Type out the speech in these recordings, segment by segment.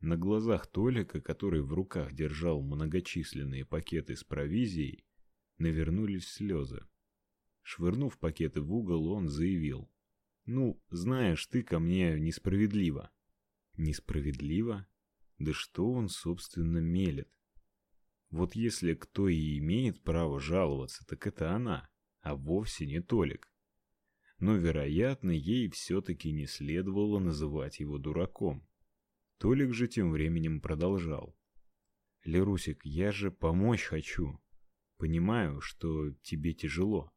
На глазах Толика, который в руках держал многочисленные пакеты с провизией, навернулись слезы. Швырнув пакеты в угол, он заявил: "Ну, знаешь, ты ко мне несправедливо". Несправедливо? Да что он собственно мелет? Вот если кто и имеет право жаловаться, так это она, а вовсе не Толик. Но, вероятно, ей все таки не следовало называть его дураком. Толик же тем временем продолжал: "Лерусик, я же помочь хочу. Понимаю, что тебе тяжело".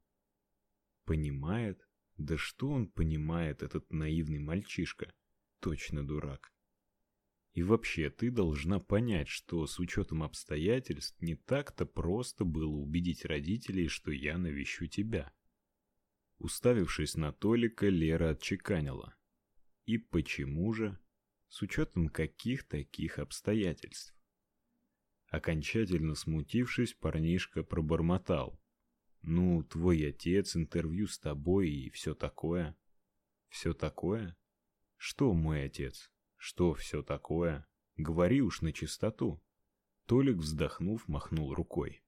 Понимает? Да что он понимает, этот наивный мальчишка? Точно дурак. И вообще, ты должна понять, что с учетом обстоятельств не так-то просто было убедить родителей, что я навещу тебя. Уставившись на Толика, Лера отчеканила: "И почему же? С учетом каких таких обстоятельств?" Окончательно смутившись, парнишка пробормотал: "Ну, твой отец, интервью с тобой и все такое". Все такое? Что мой отец? Что все такое? Говори уж на чистоту. Толик, вздохнув, махнул рукой.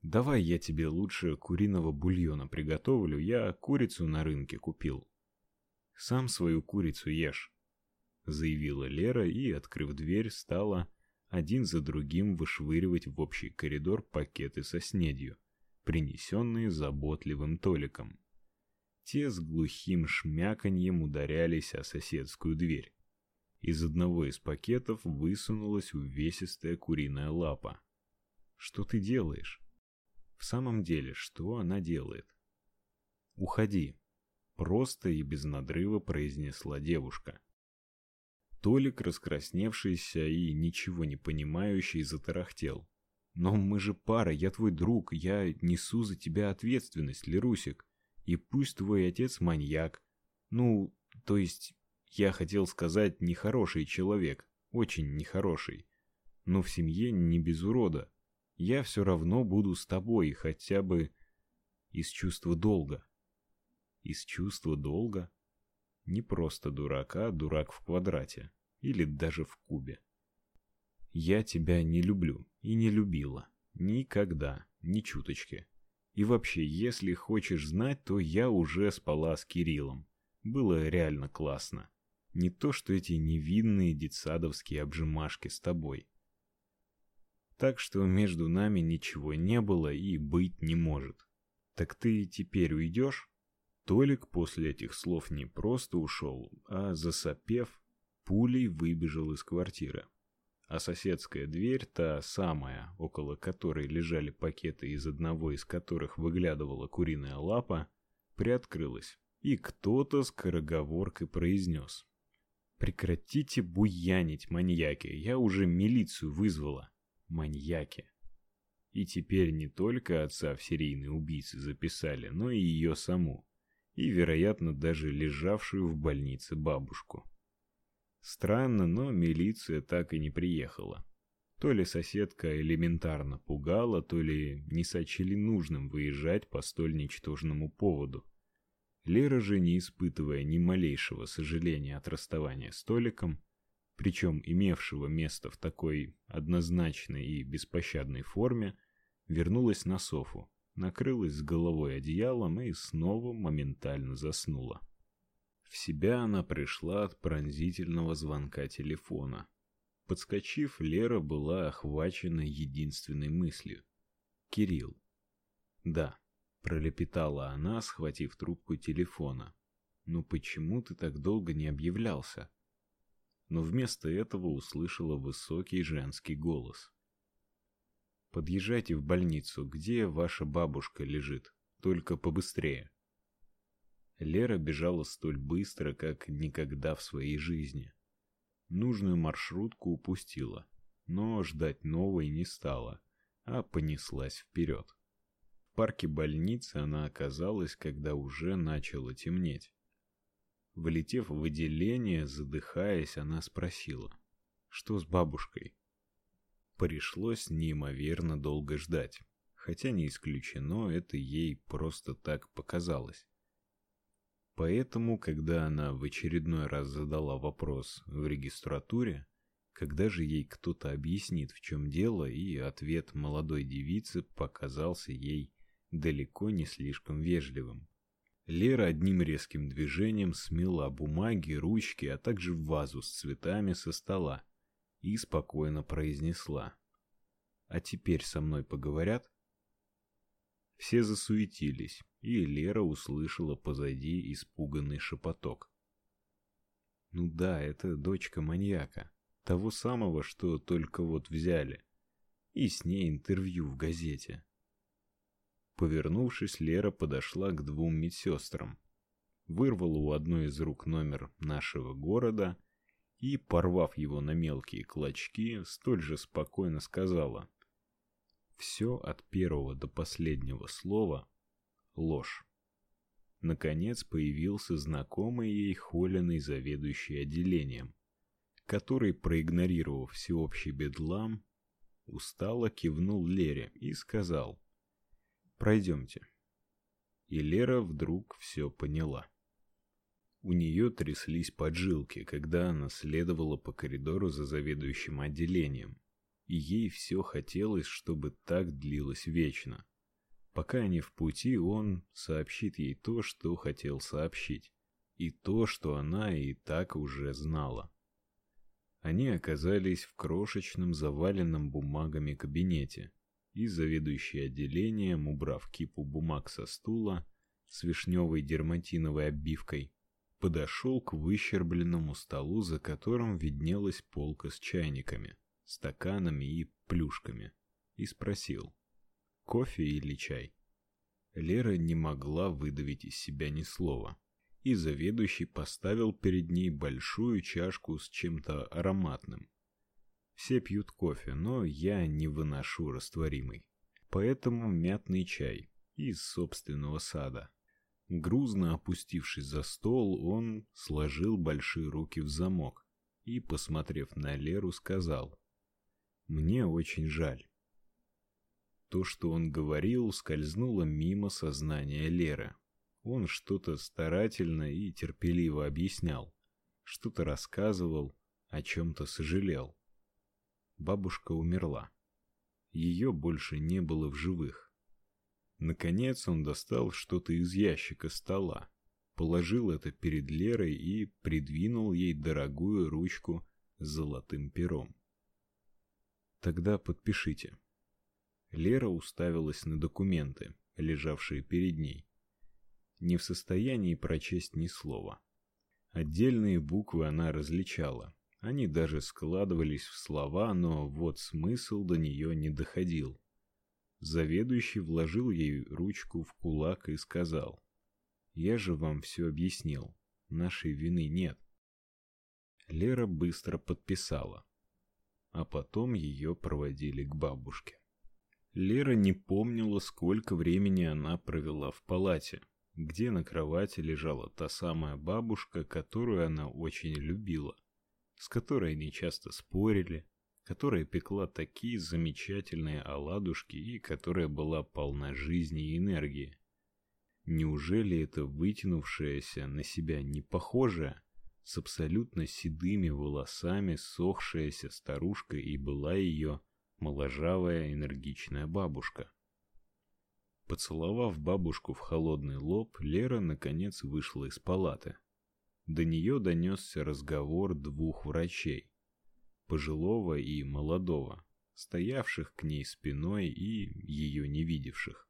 Давай я тебе лучше куриного бульона приготовлю, я курицу на рынке купил. Сам свою курицу ешь, заявила Лера и, открыв дверь, стала один за другим вышвыривать в общий коридор пакеты со снедью, принесенные заботливым Толиком. Те с глухим шмяканьем ударялись о соседскую дверь. Из одного из пакетов высунулась увесистая куриная лапа. Что ты делаешь? В самом деле, что она делает? Уходи, просто и без надрыва произнесла девушка. Толик, раскрасневшийся и ничего не понимающий, затарахтел. Но мы же пара, я твой друг, я несу за тебя ответственность, Лерусик. И пусть твой отец маньяк. Ну, то есть я хотел сказать нехороший человек, очень нехороший. Но в семье не без урода. Я все равно буду с тобой, хотя бы из чувства долга. Из чувства долга? Не просто дурака, дурак в квадрате или даже в кубе. Я тебя не люблю и не любила никогда, ни чуточки. И вообще, если хочешь знать, то я уже спала с Кириллом. Было реально классно. Не то, что эти невинные детсадовские обжимашки с тобой. Так что между нами ничего не было и быть не может. Так ты теперь уйдешь? Толик после этих слов не просто ушел, а засопев, пулей выбежал из квартиры. А соседская дверь, та самая, около которой лежали пакеты, из одного из которых выглядывала куриная лапа, приоткрылась, и кто-то с скороговоркой произнес: Прекратите буянить, маньяки. Я уже милицию вызвала. Маньяки. И теперь не только отца в серийные убийцы записали, но и ее саму. И, вероятно, даже лежавшую в больнице бабушку. Странно, но милиция так и не приехала. То ли соседка элементарно пугала, то ли не сочли нужным выезжать по столь ничтожному поводу. Лера же, не испытывая ни малейшего сожаления от расставания с Толиком, причем имевшего место в такой однозначной и беспощадной форме, вернулась на софу, накрылась с головой одеялом и снова моментально заснула. В себя она пришла от пронзительного звонка телефона. Подскочив, Лера была охвачена единственной мыслью: Кирилл. Да, пролепетала она, схватив трубку телефона. "Ну почему ты так долго не объявлялся?" Но вместо этого услышала высокий женский голос. Подъезжайте в больницу, где ваша бабушка лежит, только побыстрее. Лера бежала столь быстро, как никогда в своей жизни. Нужную маршрутку упустила, но ждать новой не стала, а понеслась вперед парке больницы она оказалась, когда уже начало темнеть. Влетев в отделение, задыхаясь, она спросила: "Что с бабушкой?" Пришлось неимоверно долго ждать, хотя не исключено, это ей просто так показалось. Поэтому, когда она в очередной раз задала вопрос в регистратуре, Когда же ей кто-то объяснит, в чем дело, и ответ молодой девицы показался ей далеко не слишком вежливым. Лера одним резким движением смела бумаги, ручки, а также вазу с цветами со стола и спокойно произнесла: "А теперь со мной поговорят?" Все засуетились, и Лера услышала позади испуганный шепоток. Ну да, это дочка маньяка, того самого, что только вот взяли. И с ней интервью в газете. Повернувшись, Лера подошла к двум медсестрам, вырвала у одной из рук номер нашего города и, порвав его на мелкие клочки, столь же спокойно сказала: все от первого до последнего слова ложь. Наконец появился знакомый ей холеный заведующий отделением, который, проигнорировав всеобщий бедлам, устало кивнул Лере и сказал: "Пройдемте". И Лера вдруг все поняла. У нее тряслись поджилки, когда она следовала по коридору за заведующим отделением и ей все хотелось, чтобы так длилось вечно. Пока они в пути, он сообщит ей то, что хотел сообщить, и то, что она и так уже знала. Они оказались в крошечном заваленном бумагами кабинете, и заведующий отделением, убрав кипу бумаг со стула с вишневой дерматиновой обивкой, подошел к выщербленному столу, за которым виднелась полка с чайниками стаканами и плюшками и спросил: "Кофе или чай?" Лера не могла выдавить из себя ни слова, и заведующий поставил перед ней большую чашку с чем-то ароматным. Все пьют кофе, но я не выношу растворимый. Поэтому мятный чай из собственного сада. Грузно опустившись за стол, он сложил большие руки в замок и, посмотрев на Леру, сказал: мне очень жаль. То, что он говорил, скользнуло мимо сознания Леры. Он что-то старательно и терпеливо объяснял, что-то рассказывал, о чем то сожалел. Бабушка умерла. Ее больше не было в живых. Наконец он достал что-то из ящика стола, положил это перед Лерой и придвинул ей дорогую ручку с золотым пером. Тогда подпишите. Лера уставилась на документы, лежавшие перед ней. Не в состоянии прочесть ни слова. Отдельные буквы она различала. Они даже складывались в слова, но вот смысл до нее не доходил. Заведующий вложил ей ручку в кулак и сказал: "Я же вам все объяснил. Нашей вины нет". Лера быстро подписала а потом ее проводили к бабушке. Лера не помнила, сколько времени она провела в палате, где на кровати лежала та самая бабушка, которую она очень любила, с которой они часто спорили, которая пекла такие замечательные оладушки и которая была полна жизни и энергии. Неужели это вытянувшаяся на себя не похожая, с абсолютно седыми волосами сохшаяся старушка и была ее моложавая энергичная бабушка. Поцеловав бабушку в холодный лоб, Лера наконец вышла из палаты. До нее донесся разговор двух врачей, пожилого и молодого, стоявших к ней спиной и ее не видевших.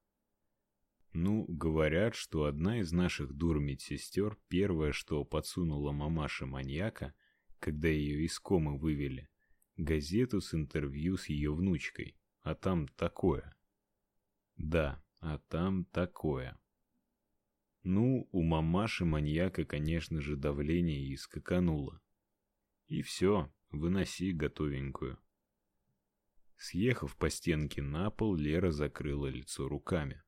Ну, говорят, что одна из наших дур-медсестер первое, что подсунула мамаше маньяка, когда ее из комы вывели, газету с интервью с ее внучкой. А там такое. Да, а там такое. Ну, у мамаши маньяка, конечно же, давление и скакануло. И все, выноси готовенькую. Съехав по стенке на пол, Лера закрыла лицо руками.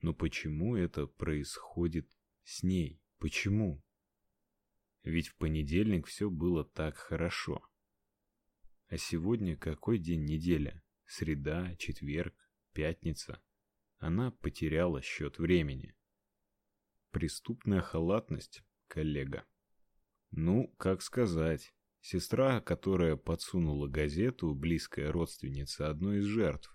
Но почему это происходит с ней? Почему? Ведь в понедельник все было так хорошо. А сегодня какой день недели? Среда, четверг, пятница. Она потеряла счет времени. Преступная халатность, коллега. Ну, как сказать. Сестра, которая подсунула газету, близкая родственница одной из жертв.